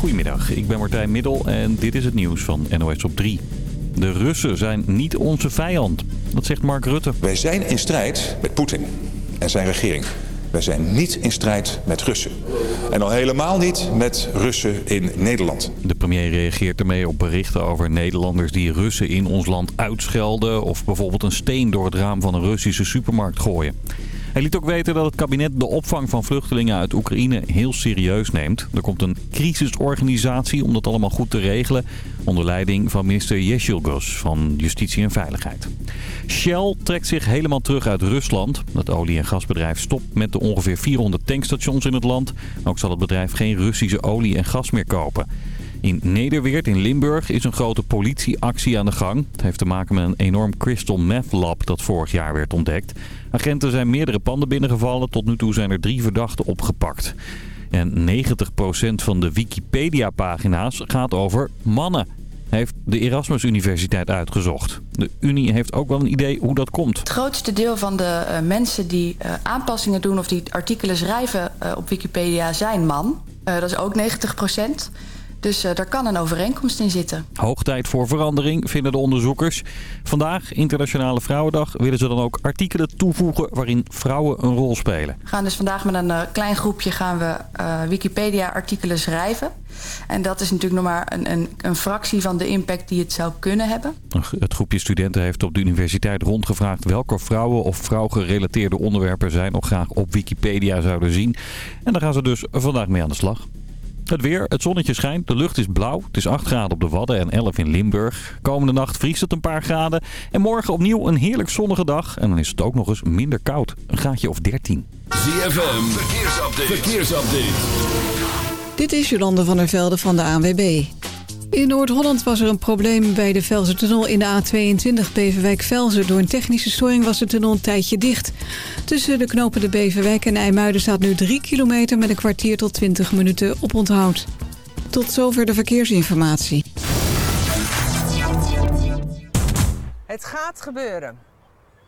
Goedemiddag, ik ben Martijn Middel en dit is het nieuws van NOS op 3. De Russen zijn niet onze vijand, dat zegt Mark Rutte. Wij zijn in strijd met Poetin en zijn regering. Wij zijn niet in strijd met Russen. En al helemaal niet met Russen in Nederland. De premier reageert ermee op berichten over Nederlanders die Russen in ons land uitschelden... of bijvoorbeeld een steen door het raam van een Russische supermarkt gooien. Hij liet ook weten dat het kabinet de opvang van vluchtelingen uit Oekraïne heel serieus neemt. Er komt een crisisorganisatie om dat allemaal goed te regelen. Onder leiding van minister Yeshilgos van Justitie en Veiligheid. Shell trekt zich helemaal terug uit Rusland. Dat olie- en gasbedrijf stopt met de ongeveer 400 tankstations in het land. Ook zal het bedrijf geen Russische olie en gas meer kopen. In Nederweert in Limburg is een grote politieactie aan de gang. Het heeft te maken met een enorm crystal meth lab dat vorig jaar werd ontdekt. Agenten zijn meerdere panden binnengevallen. Tot nu toe zijn er drie verdachten opgepakt. En 90% van de Wikipedia-pagina's gaat over mannen. Heeft de Erasmus Universiteit uitgezocht. De Unie heeft ook wel een idee hoe dat komt. Het grootste deel van de uh, mensen die uh, aanpassingen doen of die artikelen schrijven uh, op Wikipedia zijn man. dat is ook 90 procent. Dus uh, daar kan een overeenkomst in zitten. Hoog tijd voor verandering, vinden de onderzoekers. Vandaag, Internationale Vrouwendag, willen ze dan ook artikelen toevoegen waarin vrouwen een rol spelen. We gaan dus vandaag met een uh, klein groepje gaan we uh, Wikipedia-artikelen schrijven. En dat is natuurlijk nog maar een, een, een, fractie van de impact die het zou kunnen hebben. Het groepje studenten heeft op de universiteit rondgevraagd welke vrouwen of vrouwgerelateerde onderwerpen zij nog graag op Wikipedia zouden zien. En daar gaan ze dus vandaag mee aan de slag. Het weer, het zonnetje schijnt, de lucht is blauw. Het is 8 graden op de Wadden en 11 in Limburg. Komende nacht vriest het een paar graden. En morgen opnieuw een heerlijk zonnige dag. En dan is het ook nog eens minder koud. Een graadje of 13. ZFM, verkeersupdate. verkeersupdate. Dit is Jolande van der Velde van de ANWB. In Noord-Holland was er een probleem bij de Velsertunnel in de A22 Beverwijk-Velzen. Door een technische storing was de tunnel een tijdje dicht. Tussen de knopen de Beverwijk en IJmuiden staat nu 3 kilometer... met een kwartier tot 20 minuten op onthoud. Tot zover de verkeersinformatie. Het gaat gebeuren.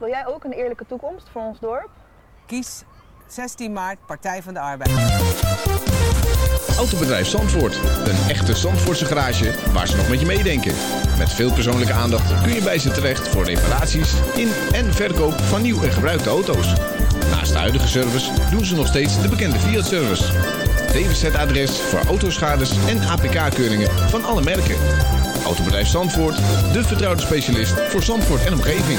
Wil jij ook een eerlijke toekomst voor ons dorp? Kies 16 maart Partij van de Arbeid. Autobedrijf Zandvoort. Een echte Zandvoortse garage waar ze nog met je meedenken. Met veel persoonlijke aandacht kun je bij ze terecht voor reparaties in en verkoop van nieuw en gebruikte auto's. Naast de huidige service doen ze nog steeds de bekende Fiat-service. DWZ-adres voor autoschades en APK-keuringen van alle merken. Autobedrijf Zandvoort, de vertrouwde specialist voor Zandvoort en omgeving.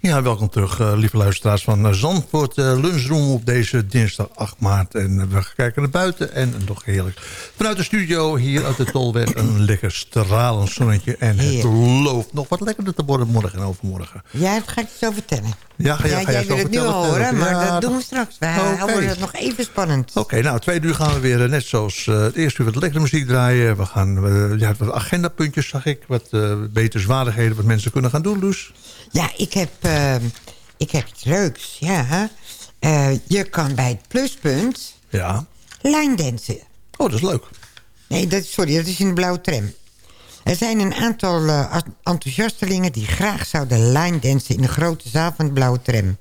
Ja, welkom terug, uh, lieve luisteraars van uh, Zandvoort uh, Lunchroom op deze dinsdag 8 maart. En we kijken naar buiten en nog heerlijk. Vanuit de studio hier uit de Tolweg een lekker stralend zonnetje. En het loopt nog wat lekkerder te worden morgen en overmorgen. Ja, dat ga ik je zo vertellen. Ja, ga, ja, ja, ga jij wil het nu al horen, maar ja, dat doen we straks. We okay. houden het nog even spannend. Oké, okay, nou, twee uur gaan we weer, net zoals uh, het eerste uur, wat lekkere muziek draaien. We gaan, uh, ja, wat agendapuntjes zag ik, wat uh, beter zwaardigheden, wat mensen kunnen gaan doen, Loes. Ja, ik heb, ik heb iets leuks, ja. je kan bij het pluspunt ja. line dansen. Oh, dat is leuk. Nee, dat, sorry, dat is in de blauwe tram. Er zijn een aantal uh, enthousiastelingen die graag zouden line dansen... in de grote zaal van de Blauwe Tram.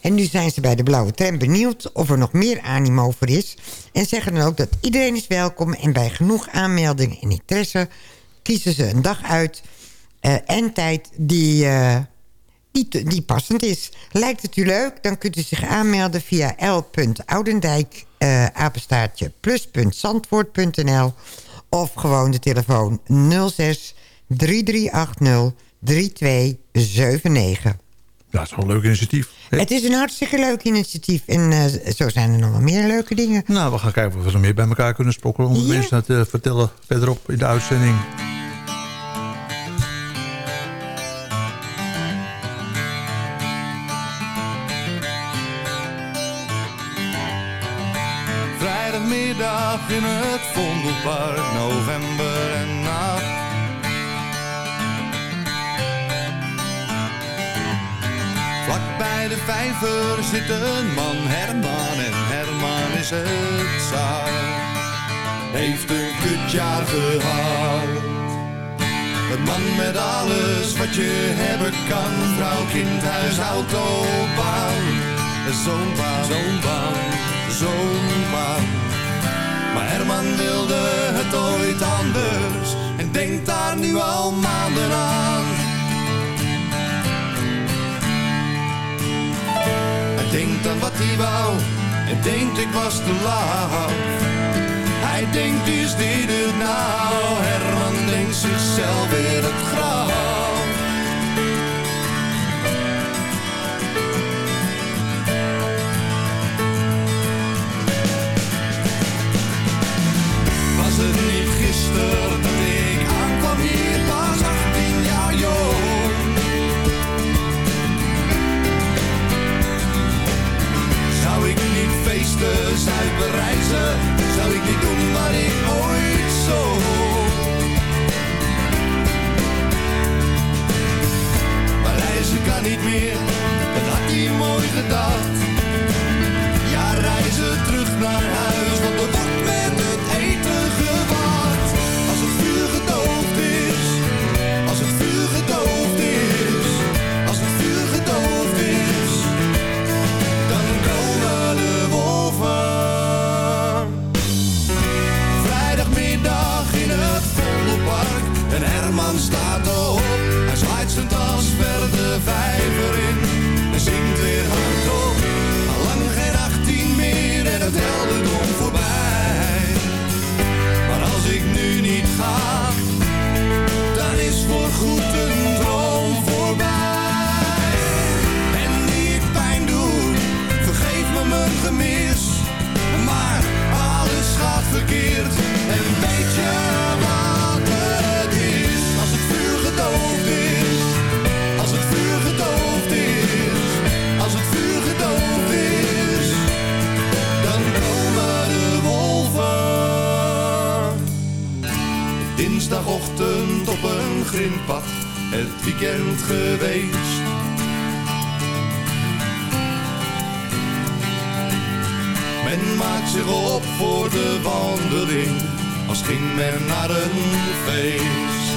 En nu zijn ze bij de Blauwe Tram benieuwd of er nog meer animo voor is... en zeggen dan ook dat iedereen is welkom... en bij genoeg aanmeldingen en interesse kiezen ze een dag uit... Uh, en tijd die, uh, die, die passend is. Lijkt het u leuk? Dan kunt u zich aanmelden via l.oudendijk... apenstaartje plus.zandvoort.nl of gewoon de telefoon 06 3380 3279. Ja, het is wel een leuk initiatief. Hè? Het is een hartstikke leuk initiatief. En uh, zo zijn er nog wel meer leuke dingen. Nou, we gaan kijken of we er meer bij elkaar kunnen sprokkelen... om ja. mensen dat te vertellen verderop in de uitzending. In het Vondelpark, november en nacht. Vlak bij de vijver zit een man, Herman, en Herman is het zout. Heeft een kutjaar gehad. Een man met alles wat je hebben kan. Vrouw, kind, huis, auto, baan. Zo'n baan, zo'n baan, zo'n baan. Herman wilde het ooit anders. En denkt daar nu al maanden aan. Hij denkt aan wat hij wou. En denkt ik was te laat. Hij denkt, is dit het nou? Herman denkt zichzelf in het graf. Gedacht. Ja, reizen terug naar huis, want er wordt geweest. Men maakt zich op voor de wandeling, als ging men naar een feest.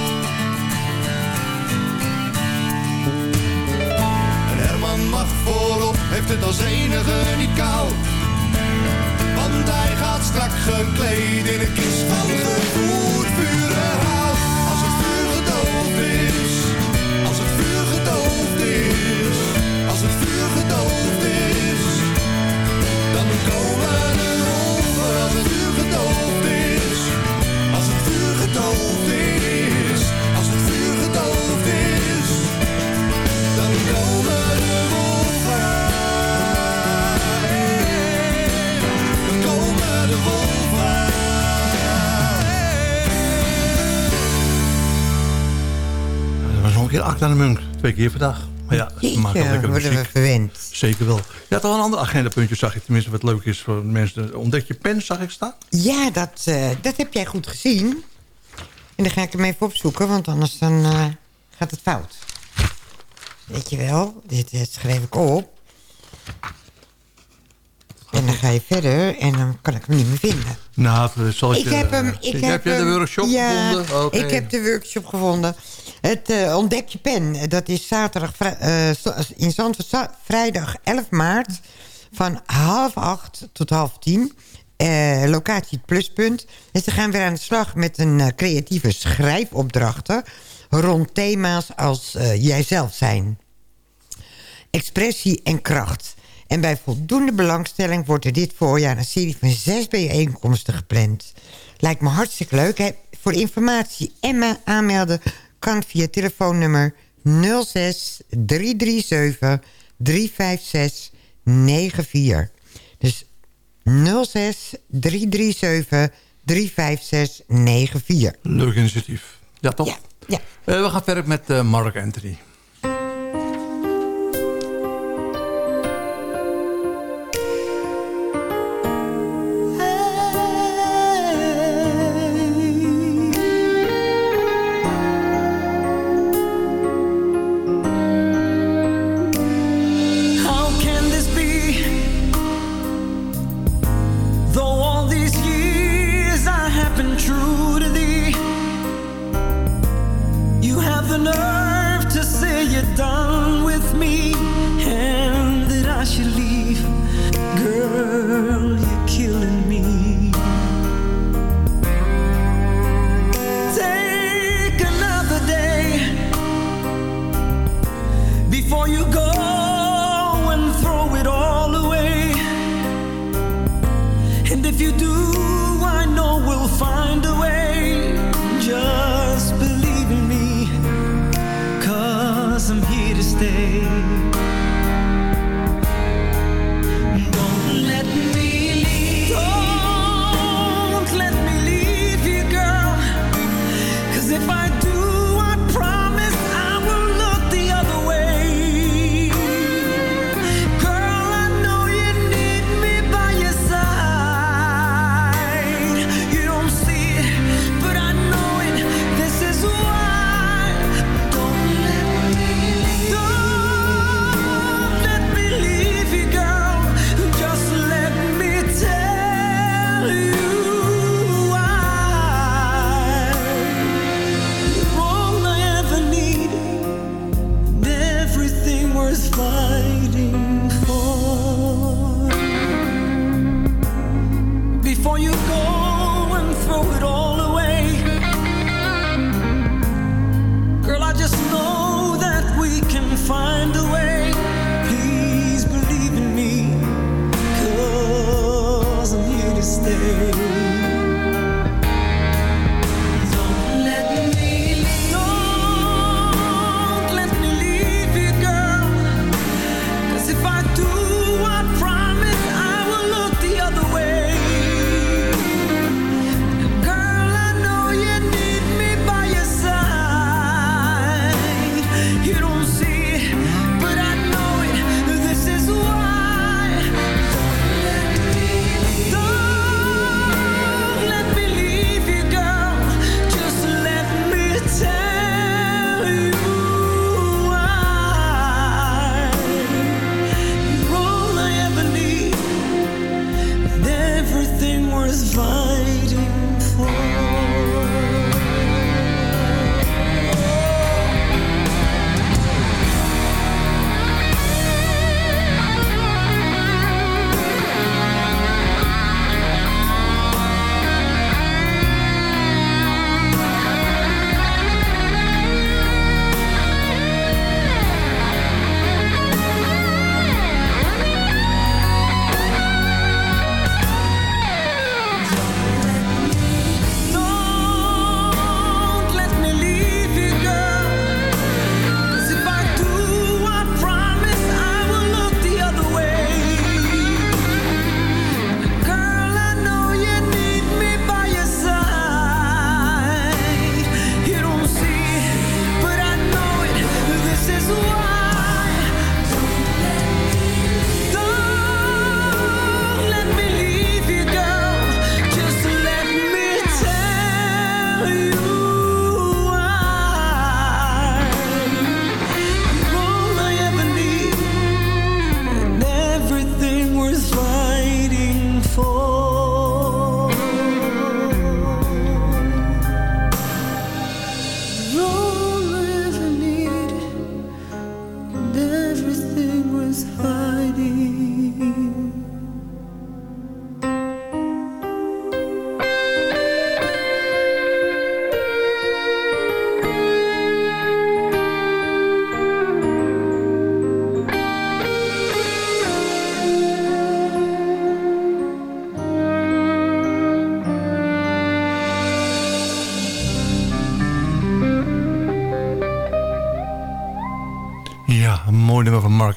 En Herman mag voorop, heeft het als enige niet koud. Want hij gaat strak gekleed in een kist van gevoerd Keer Acta de Munk. Twee keer per dag. Maar ja, ze maken Jeetje, lekker worden we muziek. verwend. Zeker wel. Je had al een ander agendapuntje, zag ik. Tenminste, wat leuk is voor mensen. Ontdek je pen, zag ik staan? Ja, dat, eh, dat heb jij goed gezien. En dan ga ik hem even opzoeken, want anders dan, eh, gaat het fout. Weet je wel, dit, dit schreef ik op. En dan ga je verder en dan kan ik hem niet meer vinden. Nou, zal Ik je, heb hem. Ik heb, heb je de workshop ja, gevonden? Oké. ik heb de workshop gevonden. Het eh, Ontdek je pen. Dat is zaterdag eh, in Zandvoort. za- Vrijdag 11 maart. Van half acht tot half tien. Eh, locatie Pluspunt. En ze gaan weer aan de slag met een creatieve schrijfopdrachten. Rond thema's als jijzelf zijn. Expressie en kracht. En bij voldoende belangstelling wordt er dit voorjaar een serie van zes bijeenkomsten gepland. Lijkt me hartstikke leuk. Hè? Voor informatie en me aanmelden kan via telefoonnummer 06 337 356 94. Dus 06 337 356 94. Leuk initiatief. Ja, toch? Ja. Eh, we gaan verder met eh, Mark Anthony.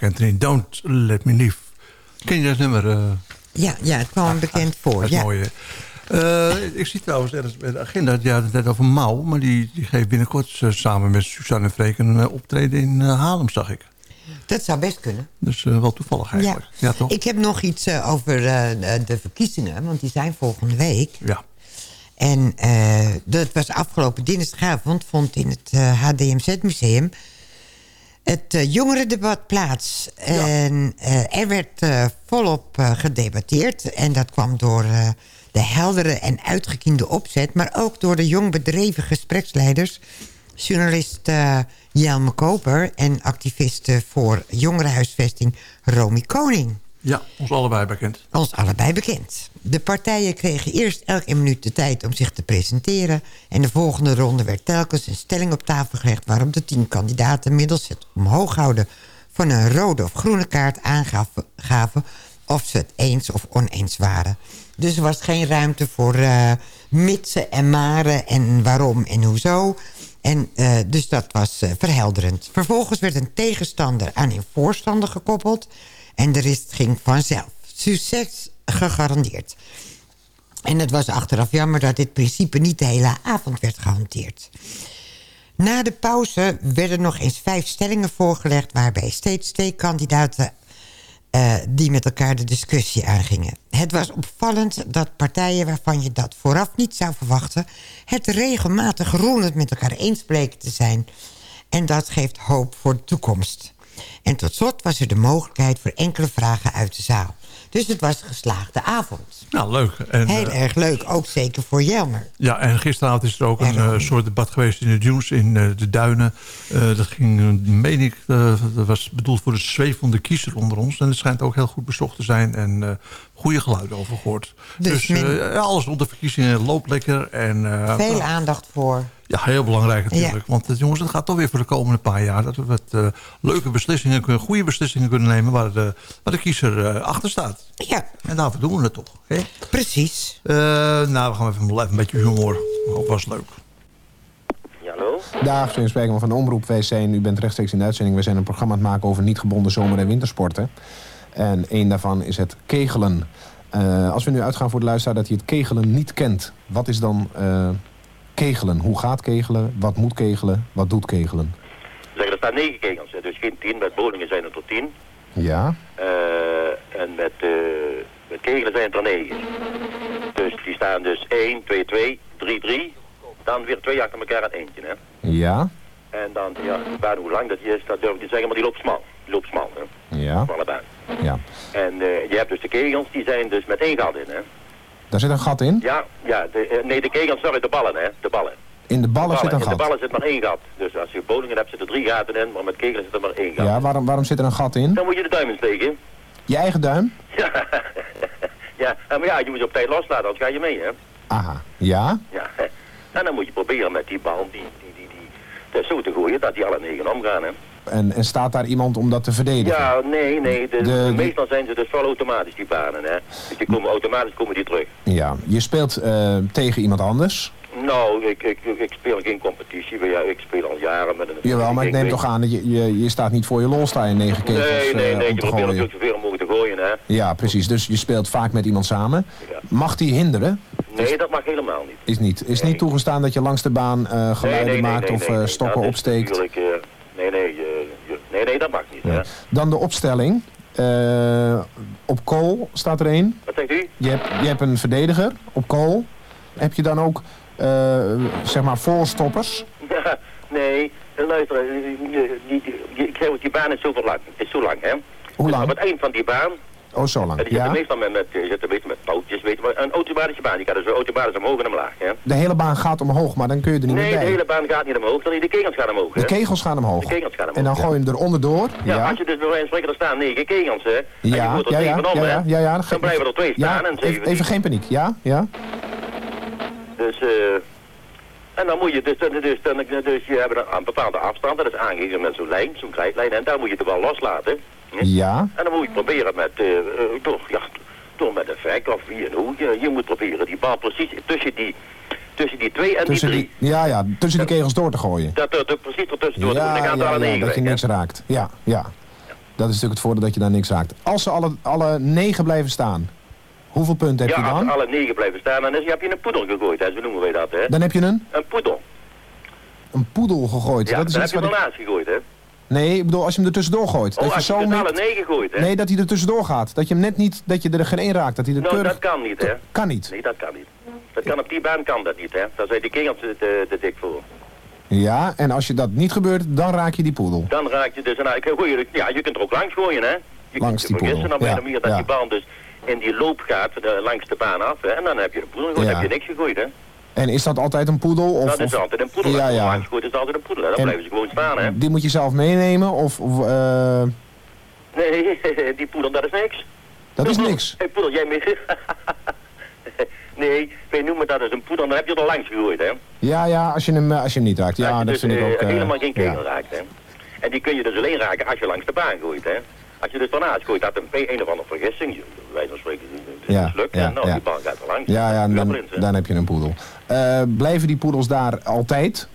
Anthony. Don't Let Me Leave. Ken je dat nummer? eh? Ja, ja, het kwam bekend voor. Dat ja. mooi, hè? Eh, ik zie trouwens ergens bij de agenda, ja, het net over Mouw... maar die, die geeft binnenkort eh, samen met Suzanne Freek een optreden in Haarlem, zag ik. Dat zou best kunnen. Dus eh, wel toevallig eigenlijk. Ja, toch? Ik heb nog iets over de verkiezingen, want die zijn volgende week. Ja. En dat was afgelopen dinsdagavond, vond in het HDMZ-museum het eh, jongerendebat plaats. En eh, er werd eh, volop gedebatteerd. En dat kwam door de heldere en uitgekiende opzet... maar ook door de jong bedreven gespreksleiders... journalist Jelme Koper en activiste voor jongerenhuisvesting Romy Koning. Ja, ons allebei bekend. Ons allebei bekend. De partijen kregen eerst elk een minuut de tijd om zich te presenteren... en de volgende ronde werd telkens een stelling op tafel gelegd... waarop de tien kandidaten middels het omhoog houden... van een rode of groene kaart aangaven gaven of ze het eens of oneens waren. Dus er was geen ruimte voor eh, mitsen en maren en waarom en hoezo... En uh, dus dat was uh, verhelderend. Vervolgens werd een tegenstander aan een voorstander gekoppeld... en de rest ging vanzelf. Succes gegarandeerd. En het was achteraf jammer dat dit principe niet de hele avond werd gehanteerd. Na de pauze werden nog eens vijf stellingen voorgelegd... waarbij steeds twee kandidaten uh, die met elkaar de discussie aangingen. Het was opvallend dat partijen waarvan je dat vooraf niet zou verwachten... het regelmatig roerend met elkaar eens bleken te zijn. En dat geeft hoop voor de toekomst. En tot slot was er de mogelijkheid voor enkele vragen uit de zaal. Dus het was een geslaagde avond. Nou, leuk. En, Heel uh, erg leuk, ook zeker voor Jelmer. Ja, en gisteravond is er ook een uh, soort debat geweest in de Dunes, in uh, de Duinen. dat ging, meen ik, dat was bedoeld voor de zwevende kiezer onder ons. En het schijnt ook heel goed bezocht te zijn en goede geluiden over gehoord. Dus, dus men... alles rond de verkiezingen loopt lekker. En, Veel aandacht voor. Ja, heel belangrijk natuurlijk. Ja. Want jongens, het gaat toch weer voor de komende paar jaar... dat we wat uh, leuke beslissingen, kunnen, goede beslissingen kunnen nemen... waar de, waar de kiezer uh, achter staat. Ja. En daarvoor doen we het toch. Okay? Precies. Uh, nou, we gaan even, even een beetje humor. Ook was leuk. Ja, hallo? Dag, Sven Spreekman van de Omroep WC. En u bent rechtstreeks in de uitzending. We zijn een programma aan het maken over niet gebonden zomer- en wintersporten. En één daarvan is het kegelen. Uh, als we nu uitgaan voor de luisteraar dat hij het kegelen niet kent... wat is dan uh, kegelen? Hoe gaat kegelen? Wat moet kegelen? Wat doet kegelen? Zeg, er staan negen kegels, hè? dus geen tien. Met bowlingen zijn het er tien. Ja. Uh, en met, met kegelen zijn het er negen. Dus die staan dus 1, 2, 2, 3, 3. Dan weer twee achter elkaar aan eentje, hè? Ja. En dan, ja, de baan hoe lang dat is, dat durf ik niet zeggen, maar die loopt smal. Die loopt smal, hè? Ja. Smalle baan. Ja. En uh, je hebt dus de kegels, die zijn dus met één gat in, hè? Daar zit een gat in? Ja, ja de, uh, nee, de kegels, sorry, de ballen, hè? De ballen. In de ballen, de ballen zit een in gat? de ballen zit maar één gat. Dus als je bowlingen hebt, zitten drie gaten in, maar met kegels zit er maar één gat. Ja, waarom, waarom zit er een gat in? Dan moet je de duim insteken. Je eigen duim? Ja, ja, maar ja, je moet je op tijd loslaten, anders ga je mee, hè? Aha, ja? Ja, en dan moet je proberen met die bal, die, die, die, die, die zo te gooien, dat die alle negen omgaan, hè? En, en staat daar iemand om dat te verdedigen? Ja, nee, nee. De, De- meestal zijn ze dus wel automatisch, die banen, hè? Dus die komen automatisch komen die terug. Ja, je speelt eh, tegen iemand anders. Nou, ik, ik, ik speel geen competitie, maar ja, ik speel al jaren met een... Jawel, maar ik neem toch aan dat je, je, je staat niet voor je lol staan in negen kegels Nee, nee, eh, nee, je probeert natuurlijk zoveel mogelijk te gooien, hè? Ja, precies. Dus je speelt vaak met iemand samen. Mag die hinderen? Nee, dat mag helemaal niet. Is niet, is niet toegestaan dat je langs de baan eh, geluiden nee, nee, maakt of nee, stokken opsteekt? Nee, nee, nee, nee, dat mag niet? Dan de opstelling. Eh, op kool staat er één. Wat zegt u? Je hebt, je hebt een verdediger op kool. Heb je dan ook, eh, zeg maar, voorstoppers? Ja, nee, luister, die, die, die, die baan is zo lang, is zo lang, hè? Hoe lang? Op het eind van die baan, Oh, zo en lang. zitten Ja? meestal met, met, zitten meestal met touwtjes, weet je, maar een automatische baan, die gaat dus automatisch omhoog en omlaag, hè? De hele baan gaat omhoog, maar dan kun je er niet Nee, meer de bij. hele baan gaat niet omhoog, dan de kegels gaan omhoog, hè? De kegels gaan omhoog. De kegels gaan omhoog, En dan ja. gooi je hem er onderdoor. Ja, als je dus bij wijze van spreken, er staan negen kegels, hè? En je Ja, gooit er ja, ja, om, ja, ja, ja, ja. Dan blijven er twee Ja, staan en zeven even, geen paniek. Ja, ja. Dus, eh en dan moet je dus, dus, dus, dan, dus je hebt een, een bepaalde afstand, dat is aangegeven met zo'n lijn, zo'n krijtlijn, en daar moet je de bal loslaten. Hm? Ja. En dan moet je proberen met, eh, eh, toch, ja, toch met een vek of wie en hoe, je, je moet proberen die bal precies tussen die, Tussen die twee en Tussen die drie. ja, ja, tussen die kegels door te gooien. Dat er, er precies ertussen door. Ja, dan gaan er ja, ja, dat je niks raakt. Ja, ja. Dat is natuurlijk het voordeel dat je daar niks raakt. Als ze alle, alle negen blijven staan, hoeveel punten heb Ja, je als dan? alle negen blijven staan, dan heb je een poedel gegooid, hè? zo noemen wij dat. Hè? Dan heb je een, Een poedel. een poedel gegooid. Ja, dat is dan heb iets je wat ik... ernaast gegooid, hè? Nee, ik bedoel, als je hem er tussendoor gooit. Oh, dat als je zo met... negen gooit, hè? Nee, dat hij er tussendoor gaat. Dat je hem net niet, dat je er geen één raakt. Dat hij er Nou, keurig... dat kan niet, hè? Kan niet. Nee, dat kan niet. Dat kan op die baan kan dat niet, hè? Daar zijn die kegels te, te, te dik voor. Ja, en als je dat niet gebeurt, dan raak je die poedel. Dan raak je dus, nou, ik gooi je, ja, je kunt er ook langs gooien, hè? Je Langs kunt die poedel, dan ja, meer dat ja. die bal dus in die loop gaat eh, langs de baan af, hè? En dan heb je de poedel gegooid, Ja. heb je niks gegooid, hè? En is dat altijd een poedel? Of, dat is altijd een poedel. Ja, ja. gooit, is het altijd een poedel? Dan En- blijven ze gewoon staan, hè? Die moet je zelf meenemen? Of, of eh, Nee, die poedel, dat is niks. dat is niks. Hé, poedel, jij mee... nee, wij noemen dat als een poedel, dan heb je er langs gegooid, hè? Ja, ja, als je hem, eh, als je hem niet raakt. Ja, dat dat dus vind ik eh, ook... helemaal geen kegel ja. raakt, hè? En die kun je dus alleen raken als je langs de baan gooit, hè? Als je dus daarnaast gooit, dat een, een of andere vergissing, wij van spreken, het Ja, lukt, ja, en nou, ja. die bal gaat er langs. Ja, ja, dan, heb je een poedel. Eh, blijven die poedels daar altijd?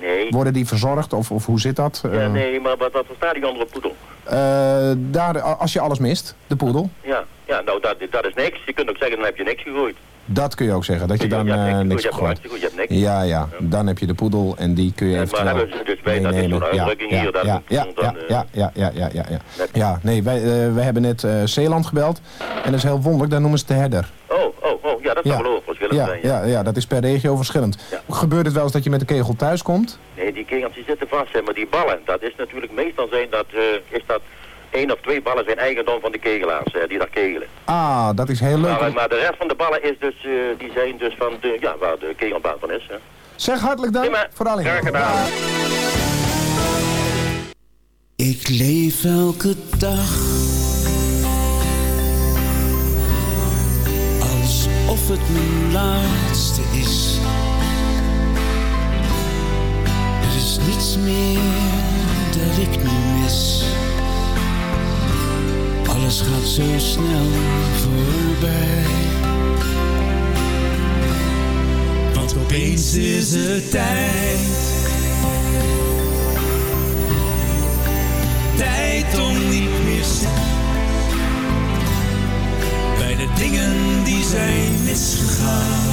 Nee. Worden die verzorgd of, of hoe zit dat? Ja, Eh, nee, maar wat, wat verstaat die andere poedel? eh, daar, als je alles mist, de poedel, Ja, ja nou, dat, dat is niks. Je kunt ook zeggen, dan heb je niks gegooid. Dat kun je ook zeggen. Dat je dan eh, niks hebt je niks. Ja, ja, dan heb je de poedel en die kun je maar eventueel hebben ze dus bij, dat is zo'n uitdrukking hier, dat ja, ja, ja, eh, ja, ja, ja, ja, ja, ja. Ja, nee, wij, eh, wij hebben net eh, Zeeland gebeld. En dat is heel wonderlijk, daar noemen ze het de herder. Oh, oh, oh, ja, dat kan wel Ja, zijn. ja, ja, dat is per regio verschillend. Gebeurt het wel eens dat je met de kegel thuis komt? Nee, die kegels die zitten vast, hè, maar die ballen, dat is natuurlijk meestal zijn dat, eh, is dat één of twee ballen zijn eigendom van de kegelaars, hè, die daar kegelen. Ah, dat is heel leuk. Maar, maar de rest van de ballen is dus, eh, die zijn dus van de, ja, waar de kegelbaan van is. Hè. Zeg hartelijk dank voor alle Graag gedaan. Ik leef elke dag alsof het mijn laatste is. Er is niets meer dat ik nu mis. Alles gaat zo snel voorbij. Want opeens is het tijd. tijd om niet meer stil bij de dingen die zijn misgegaan.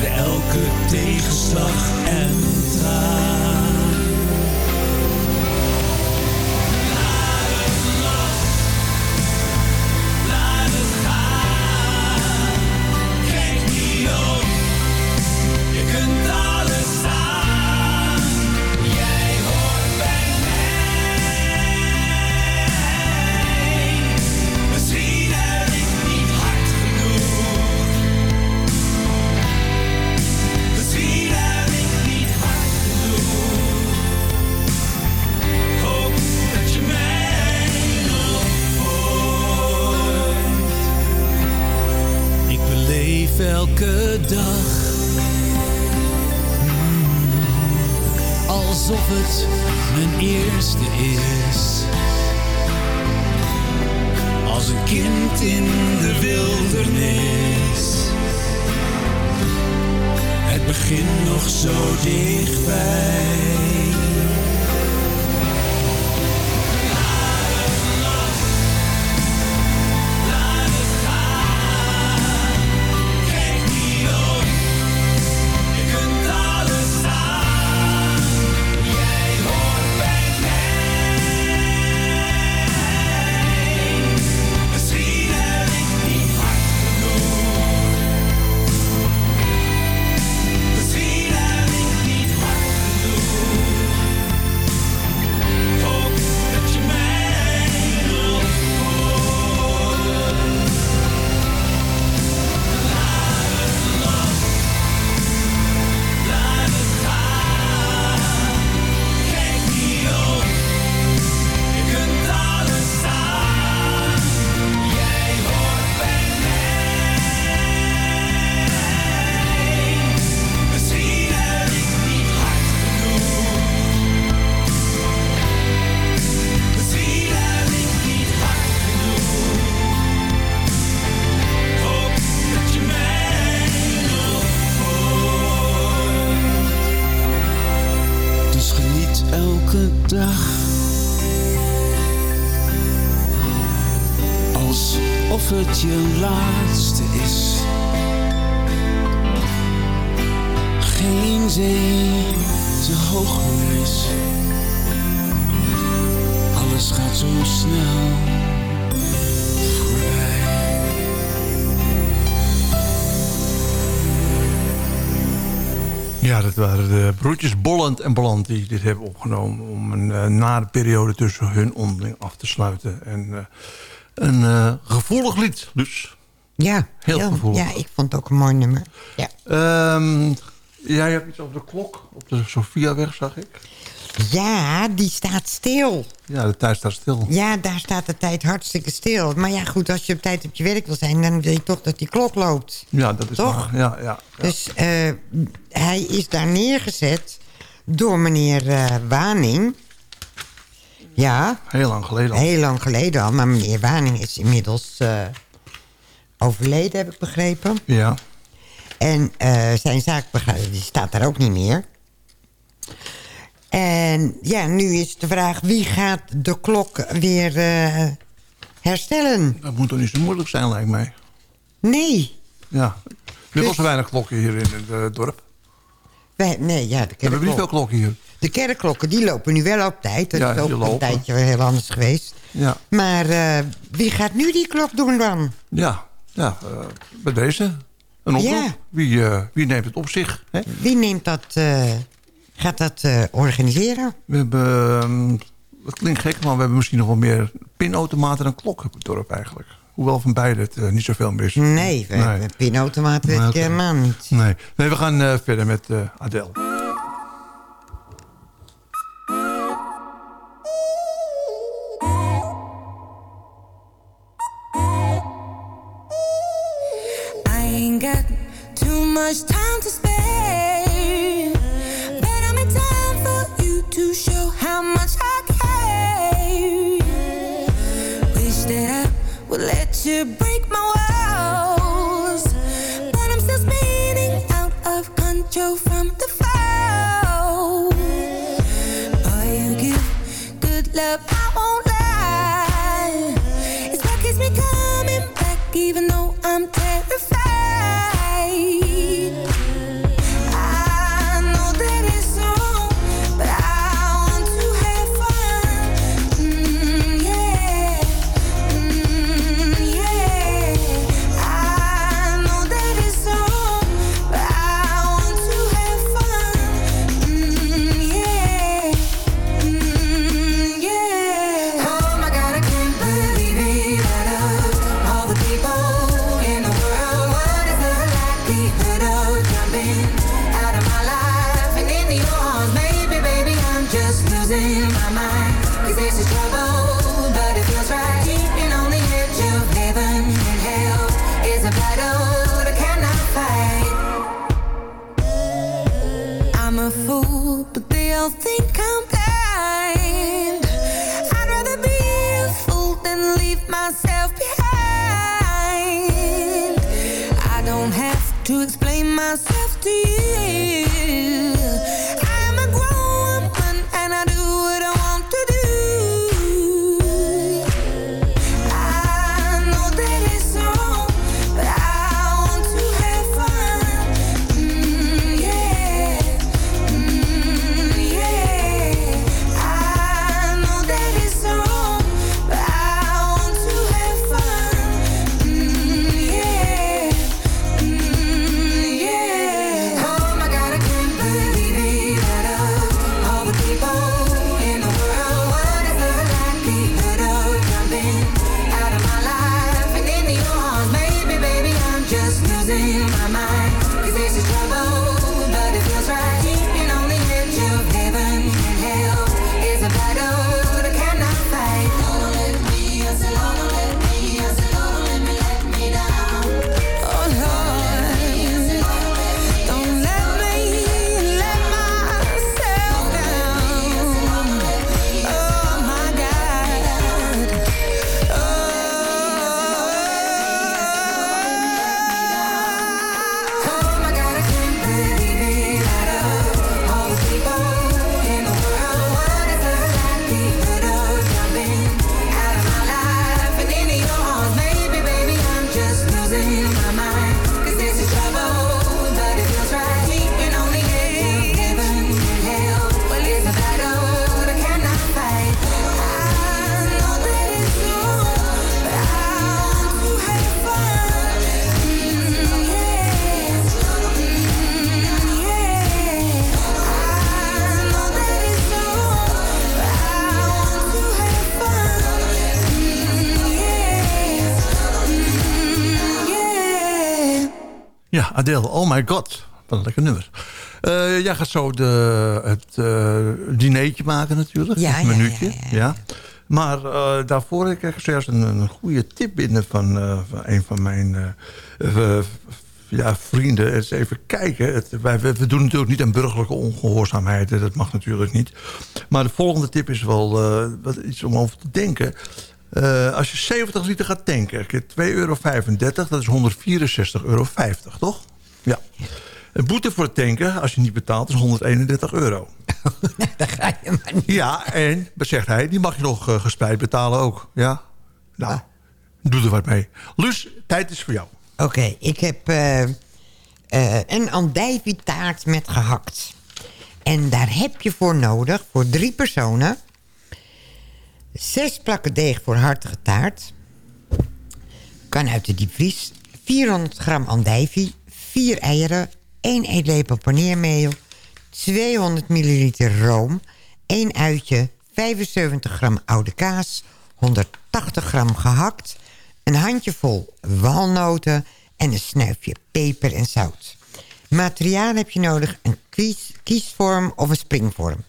Bij elke tegenslag en traan. Waren de broertjes Bolland en Bolland die dit hebben opgenomen... om een uh, nare periode tussen hun onderling af te sluiten. En uh, een uh, gevoelig lied, dus. Ja, heel, heel gevoelig. Ja, ik vond het ook een mooi nummer. Ja. Um, jij hebt iets over de klok op de Sofiaweg, zag ik. Ja, die staat stil. Ja, de tijd staat stil. Ja, daar staat de tijd hartstikke stil. Maar ja, goed, als je op tijd op je werk wil zijn... dan wil je toch dat die klok loopt. Ja, dat is toch? Waar. Ja, ja, ja. Dus uh, hij is daar neergezet door meneer uh, Waning. Ja. Heel lang geleden al. Heel lang geleden al. Maar meneer Waning is inmiddels uh, overleden, heb ik begrepen. Ja. En zijn zaak die staat daar ook niet meer. En ja, nu is de vraag wie gaat de klok weer uh, herstellen? Dat moet toch niet zo moeilijk zijn, lijkt mij. Nee. Ja, er dus... was weinig klokken hier in het uh, dorp. Wij, nee, ja, de We hebben niet veel klokken hier. De kerkklokken, die lopen nu wel op tijd. Dat ja, is ook een lopen. tijdje heel anders geweest. Ja. Maar uh, wie gaat nu die klok doen dan? Ja, ja bij deze. Een oproep. Ja. Wie, wie neemt het op zich? Hè? Wie neemt dat gaat dat uh, organiseren? We hebben, um, dat klinkt gek, maar we hebben misschien nog wel meer pinautomaten dan klokken op het dorp eigenlijk. Hoewel van beide het uh, niet zoveel mis. Nee, nee. pinautomaten weet ik helemaal niet. Nee, nee we gaan uh, verder met Adele. to break Adele, oh my god. Wat een lekker nummer. Eh, jij gaat zo de, het uh, dinertje maken natuurlijk. Ja, een ja, minuutje. ja, Ja, ja, Maar uh, daarvoor ik kreeg zojuist een, een goede tip binnen van, van een van mijn ja, vrienden. Eens even kijken. Het, wij, we, we, doen natuurlijk niet aan burgerlijke ongehoorzaamheid. Dat mag natuurlijk niet. Maar de volgende tip is wel wat, iets om over te denken. Uh, als je 70 liter gaat tanken, 2,35 euro, dat is 164,50 euro, toch? Ja. Een boete voor het tanken, als je niet betaalt, is 131 euro. Daar ga je maar niet. Ja, en, zegt hij, die mag je nog uh, gespreid betalen ook. Ja? Nou, ah. doe er wat mee. Lus, tijd is voor jou. Oké, okay, ik heb uh, een andijvietaart met gehakt. En daar heb je voor nodig, voor drie personen... Zes plakken deeg voor hartige taart. Kan uit de diepvries. 400 gram andijvie. 4 eieren. 1 eetlepel paneermeel. 200 milliliter room. 1 uitje. 75 gram oude kaas. 180 gram gehakt. Een handjevol walnoten. En een snuifje peper en zout. Materiaal heb je nodig. Een kies, kiesvorm of een springvorm.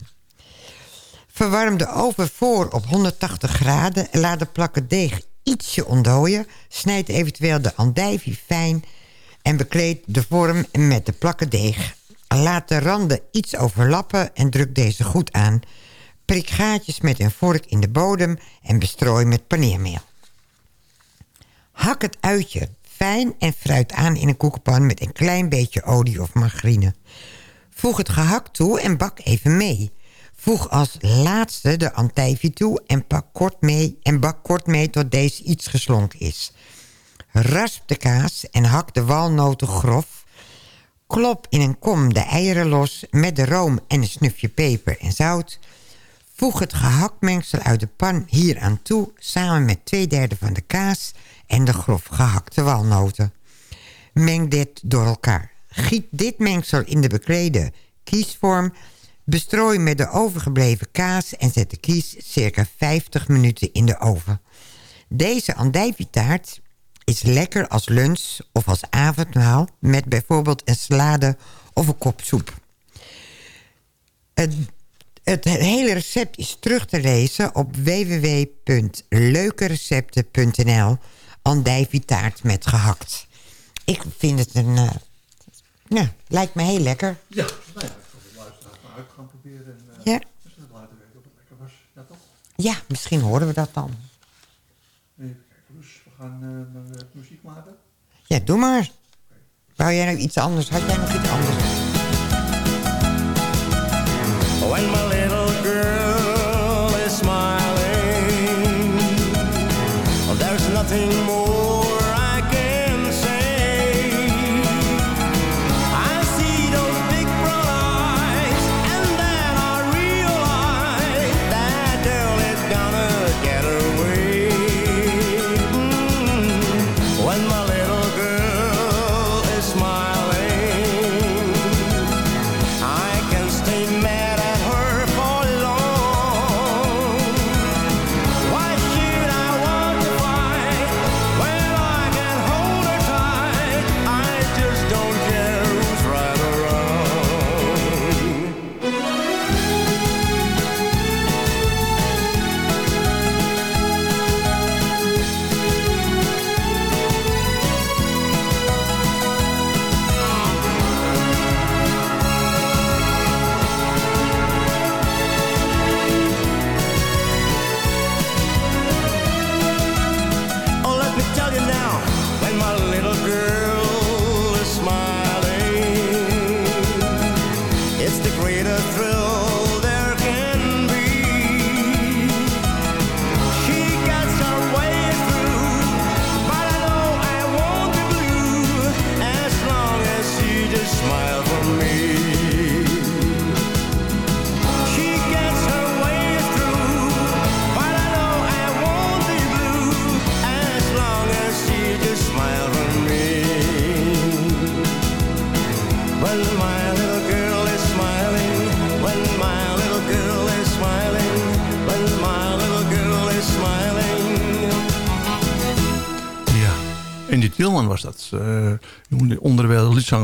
Verwarm de oven voor op 180 graden. Laat de plakken deeg ietsje ontdooien. Snijd eventueel de andijvie fijn. En bekleed de vorm met de plakken deeg. Laat de randen iets overlappen en druk deze goed aan. Prik gaatjes met een vork in de bodem en bestrooi met paneermeel. Hak het uitje fijn en fruit aan in een koekenpan met een klein beetje olie of margarine. Voeg het gehakt toe en bak even mee. Voeg als laatste de andijvie toe en, pak kort mee, en bak kort mee tot deze iets geslonken is. Rasp de kaas en hak de walnoten grof. Klop in een kom de eieren los met de room en een snufje peper en zout. Voeg het gehaktmengsel uit de pan hier aan toe... samen met twee derde van de kaas en de grof gehakte walnoten. Meng dit door elkaar. Giet dit mengsel in de beklede kiesvorm Bestrooi met de overgebleven kaas en zet de kies circa 50 minuten in de oven. Deze andijvietaart is lekker als lunch of als avondmaal... met bijvoorbeeld een salade of een kop soep. Het, het hele recept is terug te lezen op www.leukerecepten.nl andijvitaart met gehakt. Ik vind het een... Uh, ja, lijkt me heel lekker. Ja, nou ja uit gaan proberen. En, uh, ja. Ja, misschien horen we dat dan. Even kijken, dus we gaan uh, muziek maken. Ja, doe maar. Wou jij nog iets anders? Had jij nog iets anders? When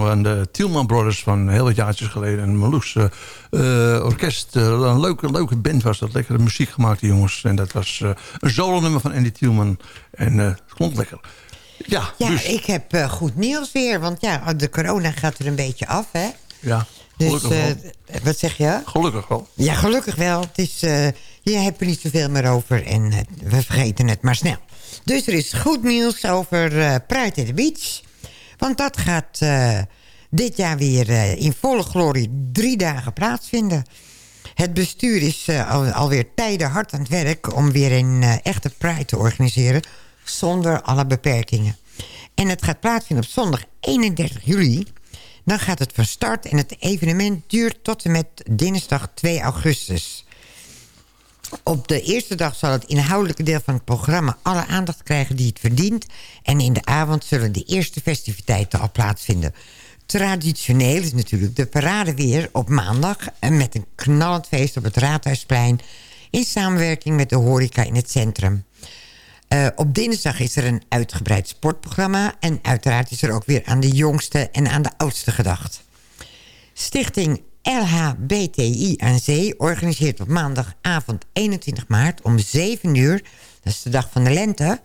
aan de Tielman Brothers van heel wat jaartjes geleden. Een Marloes uh, orkest. een leuke, leuke band was dat. Lekkere muziek gemaakt, die jongens. En dat was een solo nummer van Andy Tielman. En het klonk lekker. Ja, ja dus. ik heb goed nieuws weer. Want ja, de corona gaat er een beetje af, hè? Ja, dus, Wat zeg je? Gelukkig wel. Ja, gelukkig wel. Het is, je hebt er niet zoveel meer over en we vergeten het maar snel. Dus er is goed nieuws over uh, Pride at the Beach. Want dat gaat uh, dit jaar weer uh, in volle glorie drie dagen plaatsvinden. Het bestuur is al, alweer tijden hard aan het werk... om weer een echte Pride te organiseren... zonder alle beperkingen. En het gaat plaatsvinden op zondag 31 juli. Dan gaat het van start en het evenement duurt tot en met dinsdag 2 augustus... Op de eerste dag zal het inhoudelijke deel van het programma... alle aandacht krijgen die het verdient. En in de avond zullen de eerste festiviteiten al plaatsvinden. Traditioneel is natuurlijk de parade weer op maandag... met een knallend feest op het Raadhuisplein... in samenwerking met de horeca in het centrum. Uh, op dinsdag is er een uitgebreid sportprogramma... en uiteraard is er ook weer aan de jongste en aan de oudste gedacht. Stichting LHBTI aan Zee organiseert op maandagavond 21 maart om 7 uur... dat is de dag van de lente...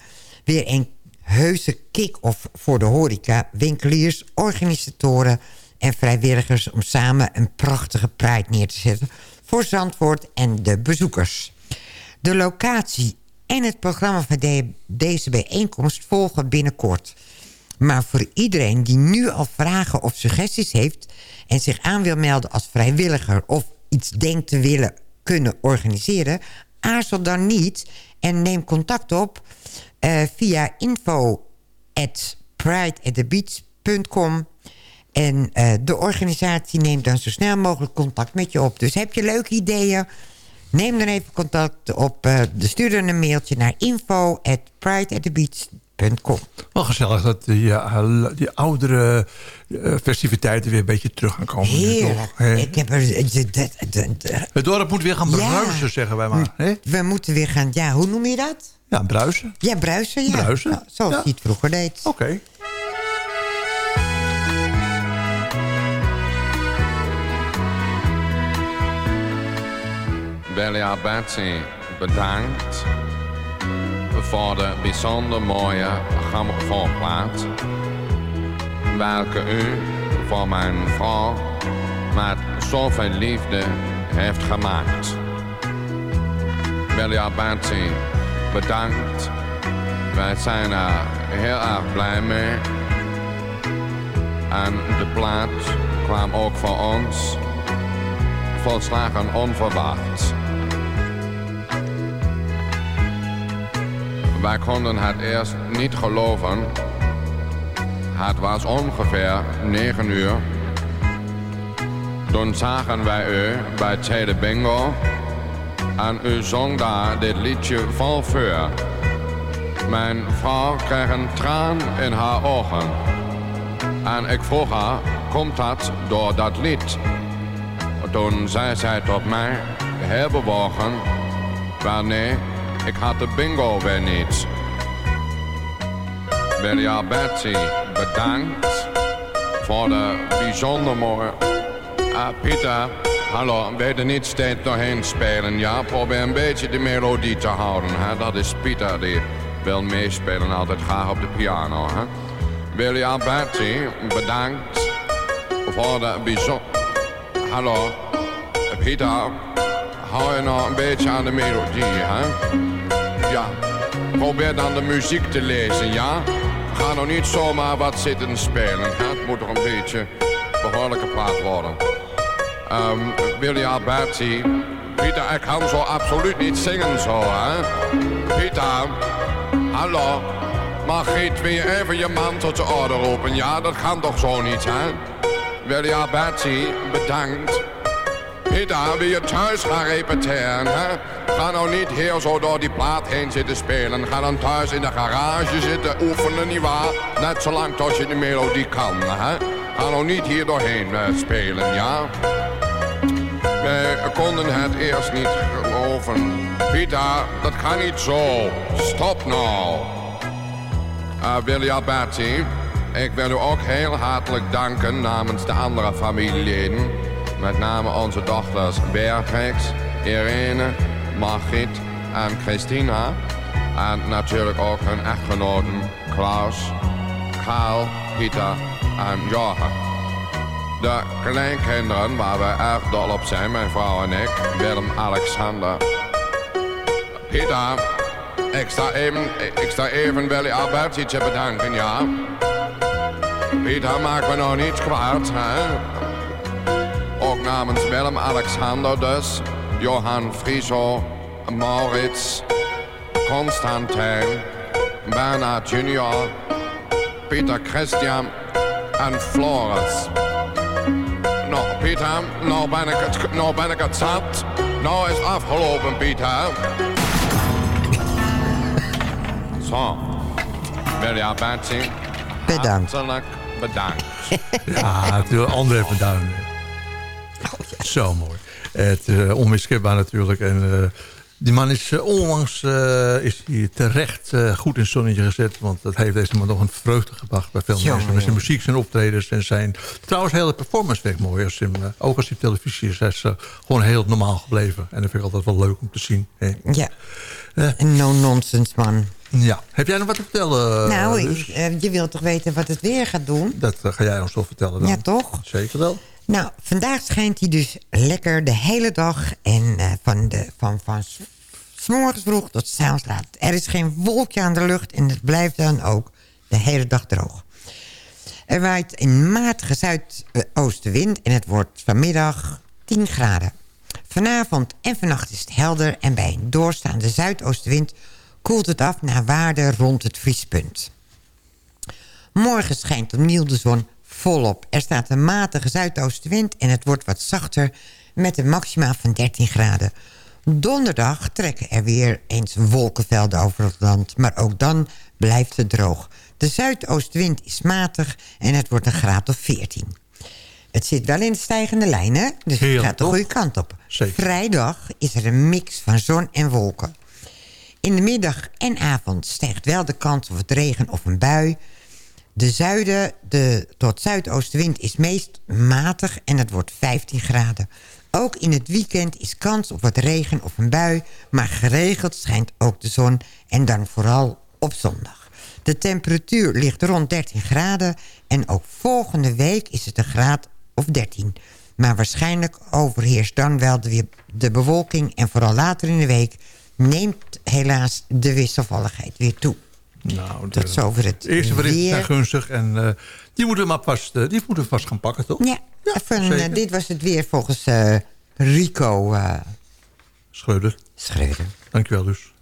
weer een heuse kick-off voor de horeca, winkeliers, organisatoren en vrijwilligers... om samen een prachtige pride neer te zetten voor Zandvoort en de bezoekers. De locatie en het programma van deze bijeenkomst volgen binnenkort... Maar voor iedereen die nu al vragen of suggesties heeft... en zich aan wil melden als vrijwilliger... of iets denkt te willen kunnen organiseren... aarzel dan niet en neem contact op uh, via info at. En uh, de organisatie neemt dan zo snel mogelijk contact met je op. Dus heb je leuke ideeën... Neem dan even contact op. Uh, stuur dan een mailtje naar info at wel gezellig dat die, die oudere uh, festiviteiten weer een beetje terug gaan komen. Heerlijk. Ik heb er, het dorp moet weer gaan bruisen, ja. zeggen wij maar. He? We moeten weer gaan, ja, hoe noem je dat? Ja, bruisen. Ja, bruisen, ja. Bruisen. Nou, zoals ja. je het vroeger deed. Oké. Okay. Belia Betsy, bedankt voor de bijzonder mooie grammofoonplaat. Welke u voor mijn vrouw met zoveel liefde heeft gemaakt. Belia Betsy, bedankt. Wij zijn er heel erg blij mee. En de plaat kwam ook voor ons volslagen onverwacht. Wij konden het eerst niet geloven. Het was ongeveer 9 uur. Toen zagen wij u bij Tweede Bingo. En u zong daar dit liedje vol vuur. Mijn vrouw kreeg een traan in haar ogen. En ik vroeg haar, komt dat door dat lied? Toen zei zij tot mij, heel bewogen, wel nee, ik had de bingo weer niet. Wilja Betsy, bedankt voor de bijzonder mooie... Ah, Pieter, hallo, weet er niet steeds doorheen spelen, ja? Probeer een beetje de melodie te houden? Dat is Pieter, die wil meespelen, altijd graag op de piano, hè? Wilja bedankt voor de bijzonder... Hallo, Pieter, hou je nog een beetje aan de melodie, hè? Ja, probeer dan de muziek te lezen, ja? Ga nou niet zomaar wat zitten spelen? Het moet toch een beetje behoorlijke plaat worden. Um, Willy Alberti, Pieter, ik kan zo absoluut niet zingen zo, hè? Pieter, hallo? Wil je even je man tot de orde roepen? Ja, dat kan toch zo niet, hè? Willy Alberti, bedankt. Pieter, wil je thuis gaan repeteren, hè? Ga nou niet hier zo door die plaat heen zitten spelen. Ga dan thuis in de garage zitten oefenen, nietwaar? Net zolang tot je de melodie kan, hè? Ga nou niet hier doorheen uh, spelen, ja? Wij konden het eerst niet geloven. Pieter, dat kan niet zo. Stop nou. Uh, Willy Alberti, ik wil u ook heel hartelijk danken namens de andere familieleden. Met name onze dochters Beatrix, Irene, Margriet en Christina. En natuurlijk ook hun echtgenoten Klaus, Karl, Pieter en Johan. De kleinkinderen waar we erg dol op zijn, mijn vrouw en ik, Willem, Alexander. Pieter, ik sta even, ik sta even Willy Alberti te bedanken, ja. Pieter, maak me nog niet kwaad, hè? Namens Willem, Alexander dus, Johan Frieso, Maurits, Constantijn, Bernard Junior, Pieter Christian en Floris. Nou, Pieter, nou ben ik het, nou ben ik het zat. Nou is afgelopen, Pieter. Zo. Willy Alberti. Bedankt. Hartelijk bedankt. Ja, natuurlijk. André Duin. Zo mooi. Het uh, onmiskenbaar natuurlijk. En uh, die man is uh, onlangs is hij terecht goed in het zonnetje gezet. Want dat heeft deze man nog een vreugde gebracht bij veel mensen. Met zijn muziek, zijn optredens en zijn... Trouwens, hele performance werkt mooi. Als hij, hem, ook als hij op televisie is, hij is gewoon heel normaal gebleven. En dat vind ik altijd wel leuk om te zien. Hè. Ja. Een no-nonsense man. Ja. Heb jij nog wat te vertellen? nou, dus? ik- eh, je wilt toch weten wat het weer gaat doen? Dat eh, ga jij ons toch vertellen dan? Ja, toch? Zeker wel. Nou, vandaag schijnt hij dus lekker de hele dag. En eh, van, de, van, van s- s morgens vroeg tot s avonds laat. Er is geen wolkje aan de lucht en het blijft dan ook de hele dag droog. Er waait een matige zuidoostenwind en het wordt vanmiddag 10 graden. Vanavond en vannacht is het helder en bij een doorstaande zuidoostenwind koelt het af naar waarde rond het vriespunt. Morgen schijnt opnieuw de zon volop. Er staat een matige zuidoostenwind en het wordt wat zachter met een maxima van 13 graden. Donderdag trekken er weer eens wolkenvelden over het land, maar ook dan blijft het droog. De zuidoostenwind is matig en het wordt een graad of 14. Het zit wel in de stijgende lijn, hè? Dus het gaat de goede kant op. Vrijdag is er een mix van zon en wolken. In de middag en avond stijgt wel de kans op het regen of een bui. De zuiden, de tot zuidoostenwind is meest matig en het wordt 15 graden. Ook in het weekend is kans op wat regen of een bui... maar geregeld schijnt ook de zon en dan vooral op zondag. De temperatuur ligt rond 13 graden... en ook volgende week is het een graad of 13. Maar waarschijnlijk overheerst dan wel de, de bewolking... en vooral later in de week neemt helaas de wisselvalligheid weer toe. Nou, Tot zover het eerste berichten zijn weer. gunstig. En eh, die moeten we maar vast, eh, die moeten we vast gaan pakken, toch? Ja, even, eh, dit was het weer volgens Rico Schreuder. Schreuder. Dankjewel dus.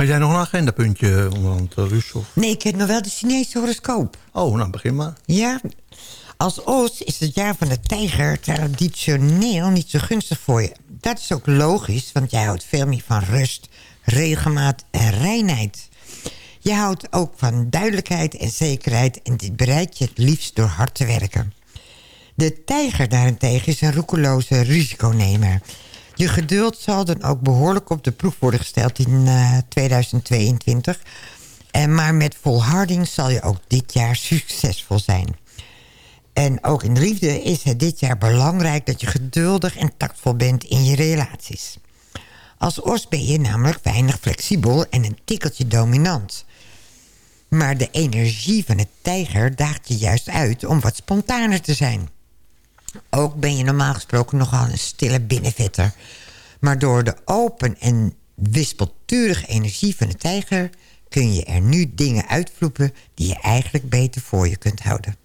Had jij nog een agendapuntje onderhand, uh, Luus? Of? Nee, ik heb nog wel de Chinese horoscoop. Oh, nou begin maar. Ja, als Oost is het jaar van de tijger traditioneel niet zo gunstig voor je. Dat is ook logisch, want jij houdt veel meer van rust, regelmaat en reinheid. Je houdt ook van duidelijkheid en zekerheid... en dit bereik je het liefst door hard te werken. De tijger daarentegen is een roekeloze risiconemer. Je geduld zal dan ook behoorlijk op de proef worden gesteld in eh, 2022... En maar met volharding zal je ook dit jaar succesvol zijn. En ook in de liefde is het dit jaar belangrijk... dat je geduldig en tactvol bent in je relaties. Als os ben je namelijk weinig flexibel en een tikkeltje dominant. Maar de energie van de tijger daagt je juist uit om wat spontaner te zijn. Ook ben je normaal gesproken nogal een stille binnenvetter. Maar door de open en wispelturige energie van de tijger... kun je er nu dingen uitvloepen die je eigenlijk beter voor je kunt houden.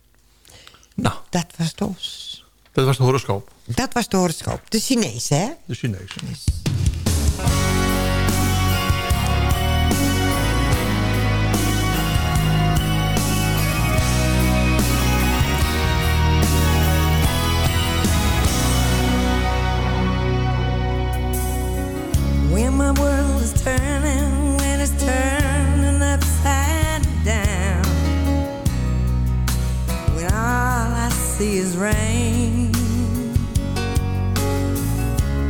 Nou. Dat was os. Dat was de horoscoop. Dat was de horoscoop. De Chinees, hè? De Chinese. When Is rain.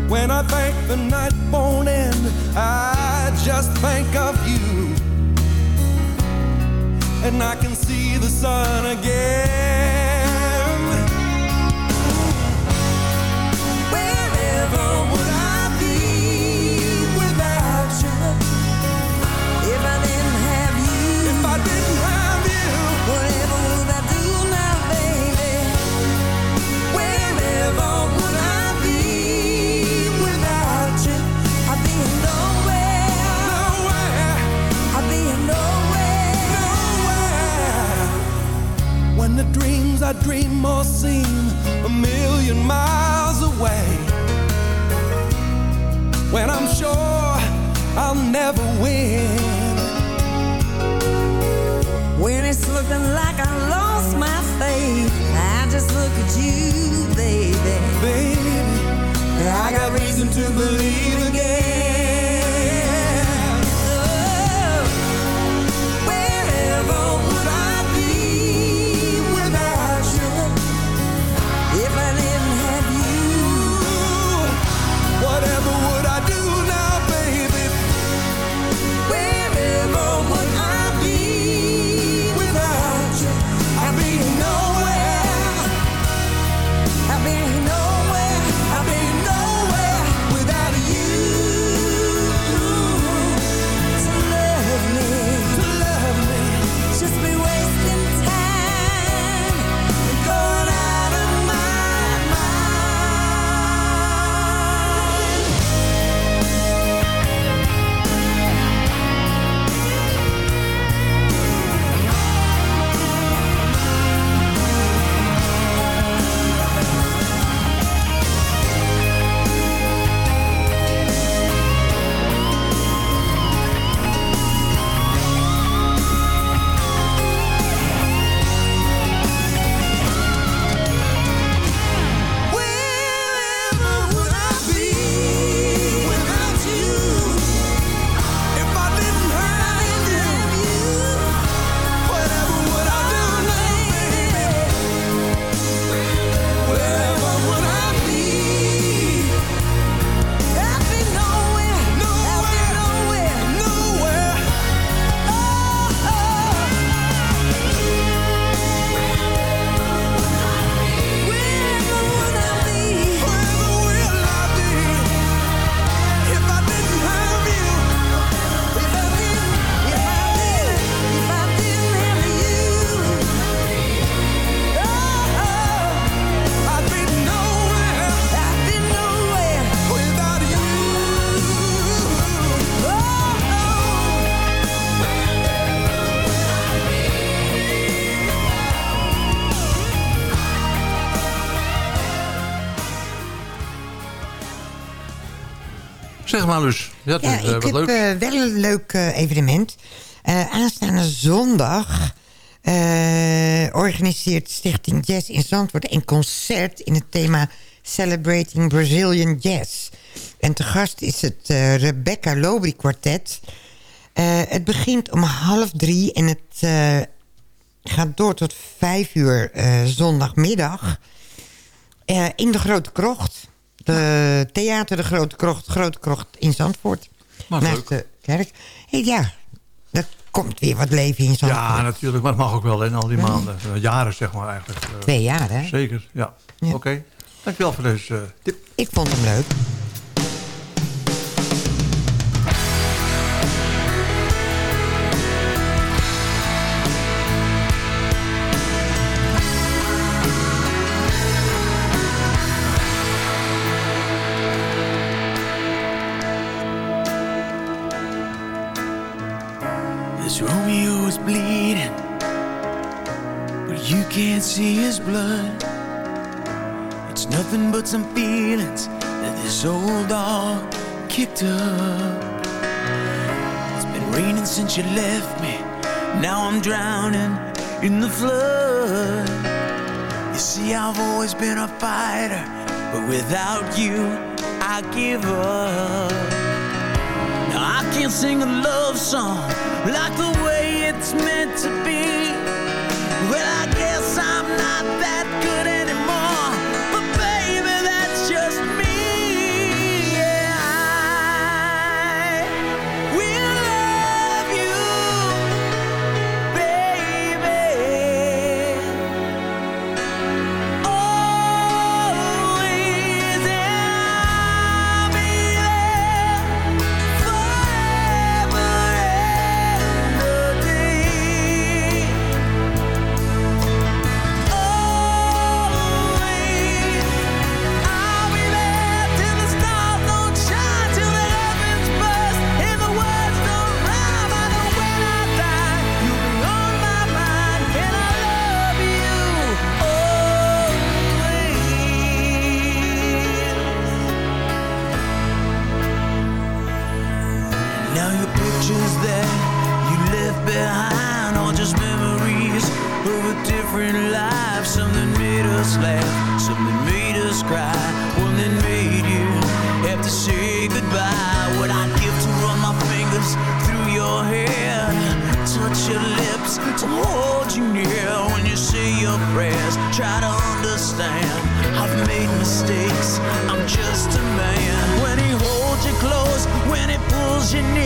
When I think the night won't end, I just think of you. And I can see the sun again. Dream or seem a million miles away. When I'm sure I'll never win. When it's looking like I lost my faith, I just look at you, baby. Baby, I got reason to believe again. Zeg maar dus. Ja, Ja, eh, ik wat heb leuk. eh, wel een leuk eh, evenement. Aanstaande zondag organiseert Stichting Jazz in Zandvoort... een concert in het thema Celebrating Brazilian Jazz. En te gast is het Rebecca Lobry Quartet. Het begint om half drie en het gaat door tot vijf uur zondagmiddag... In de Grote Krocht. De Theater de Grote Krocht, Grote Krocht in Zandvoort. Maar naast leuk. de kerk. Ja, er komt weer wat leven in Zandvoort. Ja, natuurlijk. Maar het mag ook wel in al die maanden. Eh, jaren, zeg maar eigenlijk. Eh, Twee jaar, hè? Zeker, ja. Oké. Dankjewel voor deze eh, tip. Ik vond hem leuk. See his blood. It's nothing but some feelings that this old dog kicked up. It's been raining since you left me. Now I'm drowning in the flood. You see, I've always been a fighter, but without you, I give up. Now I can't sing a love song like the way it's meant to be. Different life. Something made us laugh, something made us cry, one that made you have to say goodbye. What I'd give to run my fingers through your hair, touch your lips to hold you near when you say your prayers. Try to understand, I've made mistakes. I'm just a man. When he holds you close, when he pulls you near,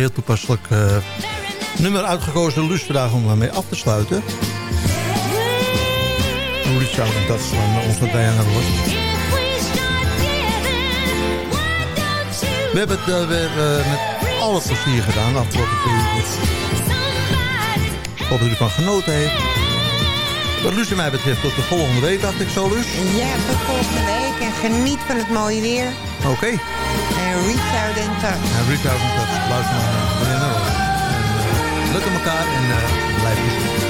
heel toepasselijk eh, nummer uitgekozen. Luus vandaag om daarmee af te sluiten. Reach out en dat is van onze Diana Ross. We hebben het weer eh, met alle plezier gedaan. Afgelopen. Ik hoop dat u ervan genoten heeft. Wat Luus en mij betreft tot de volgende week, dacht ik zo, Luus. Ja, tot volgende week. En geniet van het mooie weer. Oké. En reach out and touch. En reach touch. Luister naar Diana Ross. Elkaar en uh, blijf gezond.